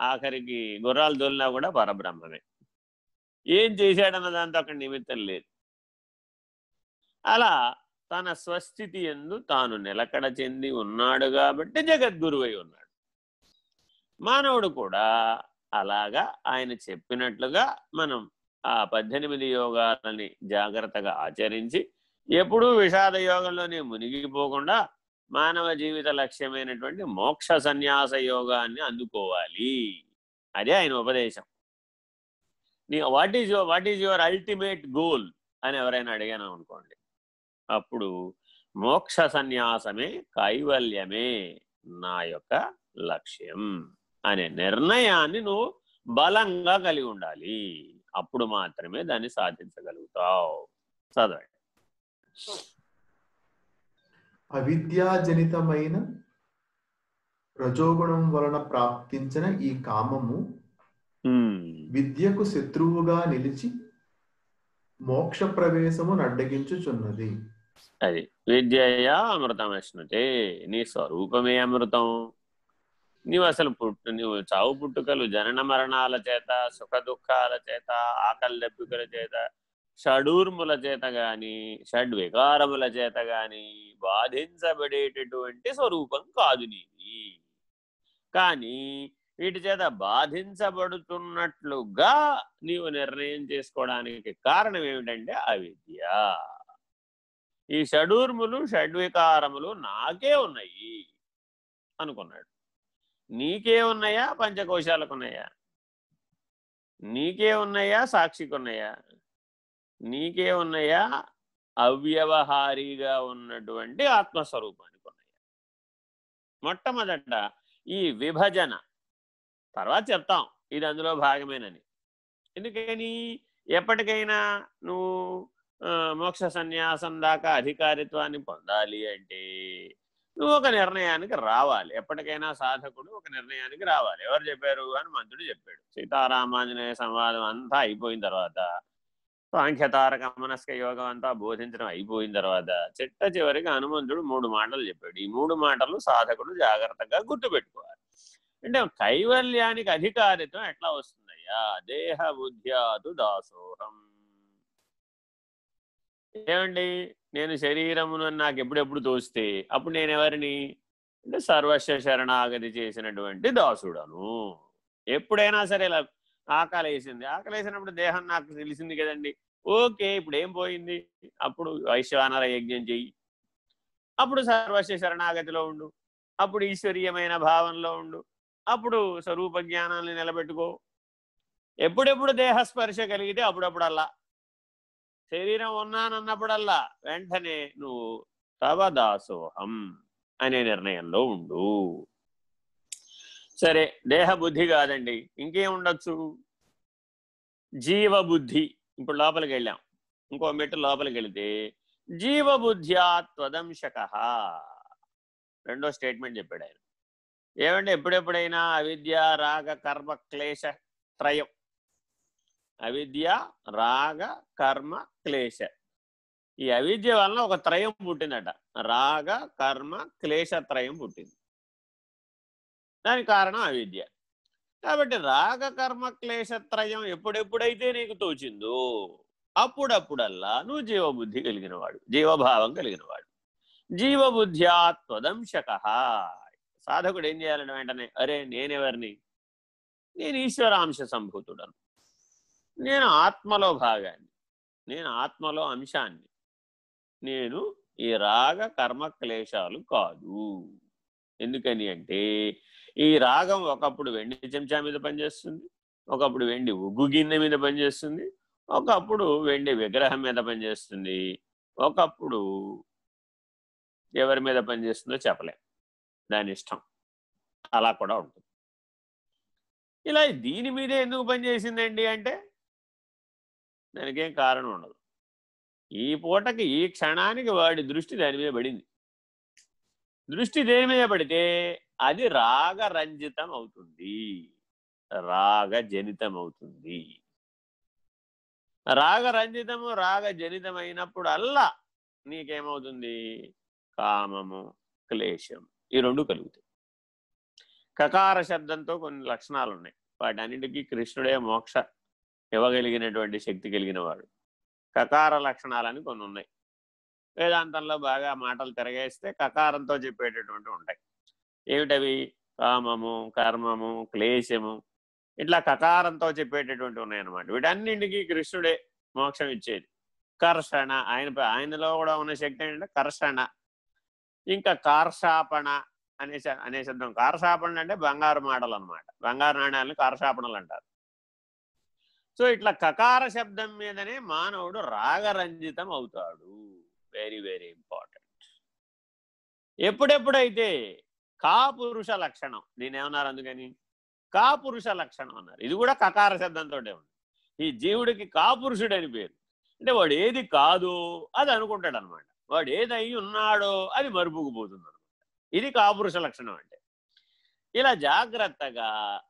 ఆఖరికి గుర్రాలు దొల్లినా కూడా పరబ్రహ్మమే. ఏం చేశాడన్న దాంతో అక్కడ నిమిత్తం లేదు. అలా తన స్వస్థితి ఎందు తాను నిలకడ చెంది ఉన్నాడు కాబట్టి జగద్గురువై ఉన్నాడు. మానవుడు కూడా అలాగా ఆయన చెప్పినట్లుగా మనం ఆ పద్దెనిమిది యోగాలని జాగ్రత్తగా ఆచరించి ఎప్పుడూ విషాద యోగంలోనే మునిగిపోకుండా మానవ జీవిత లక్ష్యమైనటువంటి మోక్ష సన్యాస యోగాన్ని అందుకోవాలి. అదే ఆయన ఉపదేశం. నీ what is your what is your ultimate goal అని ఎవరైనా అడిగాను అనుకోండి. అప్పుడు మోక్ష సన్యాసమే కైవల్యమే నా యొక్క లక్ష్యం అనే నిర్ణయాన్ని నువ్వు బలంగా కలిగి ఉండాలి. అప్పుడు మాత్రమే దాన్ని సాధించగలుగుతావు. చదవండి. అవిద్యాజనితమైన రజోగుణం వలన ప్రాప్తించిన ఈ కామము విద్యకు శత్రువుగా నిలిచి మోక్ష ప్రవేశము అడ్డగించుచున్నది అది విద్యయా అమృతం అశ్నుతే నీ స్వరూపమే అమృతం. నీవు అసలు పుట్టు నీవు చావు పుట్టుకలు జనన మరణాల చేత సుఖ దుఃఖాల చేత ఆకలి దప్పికల చేత షడూర్ముల చేత గాని షడ్వికారముల చేత గాని బాధించబడేటటువంటి స్వరూపం కాదు నీది. కానీ వీటి చేత బాధించబడుతున్నట్లుగా నీవు నిర్ణయం చేసుకోవడానికి కారణం ఏమిటంటే అవిద్య. ఈ షడూర్ములు షడ్వికారములు నాకే ఉన్నాయి అనుకున్నాడు. నీకే ఉన్నాయా? పంచకోశాలకు ఉన్నాయా నీకే ఉన్నాయా? సాక్షికి ఉన్నాయా నీకే ఉన్నాయా అవ్యవహారిగా ఉన్నటువంటి ఆత్మస్వరూపానికి ఉన్నాయా? మొట్టమొదట ఈ విభజన. తర్వాత చెప్తాం. ఇది అందులో భాగమేనని. ఎందుకని? ఎప్పటికైనా నువ్వు మోక్ష సన్యాసం దాకా అధికారిత్వాన్ని పొందాలి అంటే నువ్వు ఒక నిర్ణయానికి రావాలి. ఎప్పటికైనా సాధకుడు ఒక నిర్ణయానికి రావాలి. ఎవరు చెప్పారు? అని మంత్రుడు చెప్పాడు. సీతారామాంజనేయ సంవాదం అంతా అయిపోయిన తర్వాత సాంఖ్యతారక మనస్క యోగం అంతా బోధించడం అయిపోయిన తర్వాత చిట్ట చివరికి హనుమంతుడు మూడు మాటలు చెప్పాడు. ఈ మూడు మాటలు సాధకుడు జాగ్రత్తగా గుర్తుపెట్టుకోవాలి. అంటే కైవల్యానికి అధికారిత్వం ఎట్లా వస్తుందయ్యా? దేహ బుద్ధ్యాదు దాసోహం. ఏమండి? నేను శరీరమును నాకు ఎప్పుడెప్పుడు తోస్తే అప్పుడు నేను ఎవరిని? అంటే సర్వస్వ శరణాగతి చేసినటువంటి దాసుడను. ఎప్పుడైనా సరే ఇలా ఆకలి వేసింది ఆకలి వేసినప్పుడు దేహం నాకు తెలిసింది కదండి. ఓకే ఇప్పుడు ఏం పోయింది? అప్పుడు వైశ్వానర యజ్ఞం చెయ్యి. అప్పుడు సర్వస్వ శరణాగతిలో ఉండు. అప్పుడు ఈశ్వరీయమైన భావంలో ఉండు. అప్పుడు స్వరూప జ్ఞానాన్ని నిలబెట్టుకో. ఎప్పుడెప్పుడు దేహస్పర్శ కలిగితే అప్పుడప్పుడల్లా. శరీరం ఉన్నానన్నప్పుడల్లా వెంటనే నువ్వు తవ దాసోహం అనే నిర్ణయంలో ఉండు. సరే దేహ బుద్ధి కాదండి. ఇంకేం ఉండొచ్చు? జీవబుద్ధి. ఇప్పుడు లోపలికి వెళ్ళాం. ఇంకో మెట్టు లోపలికి వెళితే జీవబుద్ధ్యా త్వదంశక. రెండో స్టేట్మెంట్ చెప్పాడు ఆయన. ఏమంటే ఎప్పుడెప్పుడైనా అవిద్య రాగ కర్మ క్లేశ త్రయం. అవిద్య రాగ కర్మ క్లేశ. ఈ అవిద్య వలన ఒక త్రయం పుట్టిందట. రాగ కర్మ క్లేశ త్రయం పుట్టింది. దానికి కారణం అవిద్య. కాబట్టి రాగ కర్మ క్లేశత్రయం ఎప్పుడెప్పుడైతే నీకు తోచిందో అప్పుడప్పుడల్లా నువ్వు జీవబుద్ధి కలిగినవాడు జీవభావం కలిగినవాడు. జీవబుద్ధ్యాత్వదంశక సాధకుడు ఏం చేయాలని వెంటనే అరే నేనెవరిని? నేను ఈశ్వరాంశ సంభూతుడను. నేను ఆత్మలో భాగాన్ని. నేను ఆత్మలో అంశాన్ని. నేను ఈ రాగ కర్మ క్లేశాలు కాదు. ఎందుకని అంటే ఈ రాగం ఒకప్పుడు వెండి చెంచా మీద పనిచేస్తుంది ఒకప్పుడు వెండి ఉగ్గు గిన్నె మీద పనిచేస్తుంది ఒకప్పుడు వెండి విగ్రహం మీద పనిచేస్తుంది ఒకప్పుడు ఎవరి మీద పనిచేస్తుందో చెప్పలేం. దాని ఇష్టం. అలా కూడా ఉంటుంది. ఇలా దీని మీదే ఎందుకు పనిచేసిందండి అంటే దానికేం కారణం ఉండదు. ఈ పూటకి ఈ క్షణానికి వాడి దృష్టి దాని మీద పడింది. దృష్టి దేని మీద పడితే అది రాగరంజితం అవుతుంది. రాగజనితం అవుతుంది రాగరంజితము రాగజనితమైనప్పుడు అల్లా నీకేమవుతుంది? కామము క్లేశం ఈ రెండు కలుగుతాయి. కకార శబ్దంతో కొన్ని లక్షణాలు ఉన్నాయి వాటి అన్నిటికీ కృష్ణుడే మోక్ష ఇవ్వగలిగినటువంటి శక్తి కలిగిన వాడు కకార లక్షణాలని కొన్ని ఉన్నాయి వేదాంతంలో బాగా మాటలు తిరగేస్తే కకారంతో చెప్పేటటువంటి ఉంటాయి. ఏమిటవి? కామము కర్మము క్లేశము. ఇట్లా కకారంతో చెప్పేటటువంటి ఉన్నాయన్నమాట. వీటన్నింటికి కృష్ణుడే మోక్షం ఇచ్చేది. కర్షణ ఆయన ఆయనలో కూడా ఉన్న శక్తి ఏంటంటే కర్షణ. ఇంకా కార్షాపణ అనే అనే శబ్దం. కార్షాపణ అంటే బంగారు మాటలు అనమాట బంగారు నాణ్యాలను కార్షాపణలు అంటారు. సో ఇట్లా కకార శబ్దం మీదనే మానవుడు రాగరంజితం అవుతాడు. Very very important. ఎప్పుడెప్పుడైతే కాపురుష లక్షణం. నేనేమన్నారు అందుకని? కాపురుష లక్షణం అన్నారు. ఇది కూడా కకార శబ్దంతో ఉంది ఈ జీవుడికి కాపురుషుడు అని పేరు. అంటే వాడు ఏది కాదు అది అనుకుంటాడు అనమాట వాడు ఏదై ఉన్నాడో అది మరుపుకుపోతుంది అనమాట ఇది కాపురుష లక్షణం అంటే. ఇలా జాగ్రత్తగా